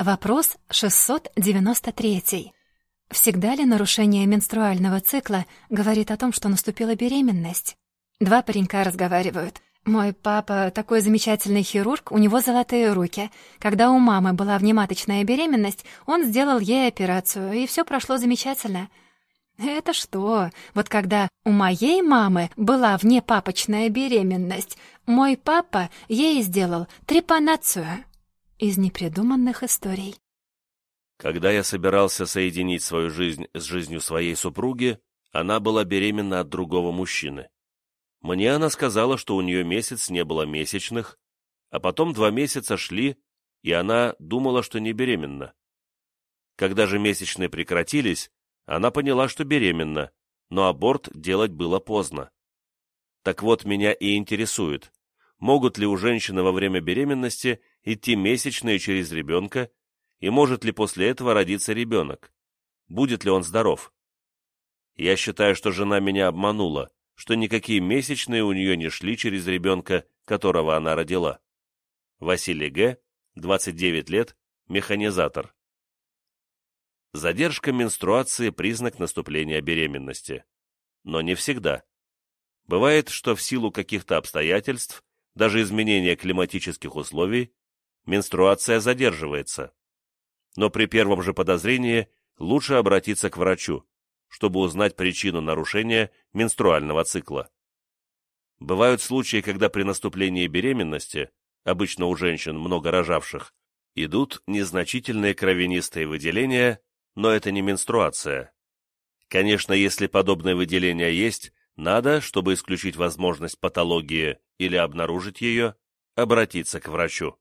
Вопрос 693. Всегда ли нарушение менструального цикла говорит о том, что наступила беременность? Два паренька разговаривают. Мой папа такой замечательный хирург, у него золотые руки. Когда у мамы была внематочная беременность, он сделал ей операцию, и все прошло замечательно. Это что? Вот когда у моей мамы была внепапочная беременность, мой папа ей сделал трепанацию из непридуманных историй. Когда я собирался соединить свою жизнь с жизнью своей супруги, она была беременна от другого мужчины. Мне она сказала, что у нее месяц не было месячных, а потом два месяца шли, и она думала, что не беременна. Когда же месячные прекратились, она поняла, что беременна, но аборт делать было поздно. Так вот, меня и интересует, могут ли у женщины во время беременности идти месячные через ребенка, и может ли после этого родиться ребенок? Будет ли он здоров? Я считаю, что жена меня обманула, что никакие месячные у нее не шли через ребенка, которого она родила. Василий Г., 29 лет, механизатор. Задержка менструации – признак наступления беременности. Но не всегда. Бывает, что в силу каких-то обстоятельств, даже изменения климатических условий, менструация задерживается. Но при первом же подозрении лучше обратиться к врачу, чтобы узнать причину нарушения менструального цикла. Бывают случаи, когда при наступлении беременности, обычно у женщин, много рожавших, идут незначительные кровянистые выделения, но это не менструация. Конечно, если подобные выделения есть, надо, чтобы исключить возможность патологии или обнаружить ее, обратиться к врачу.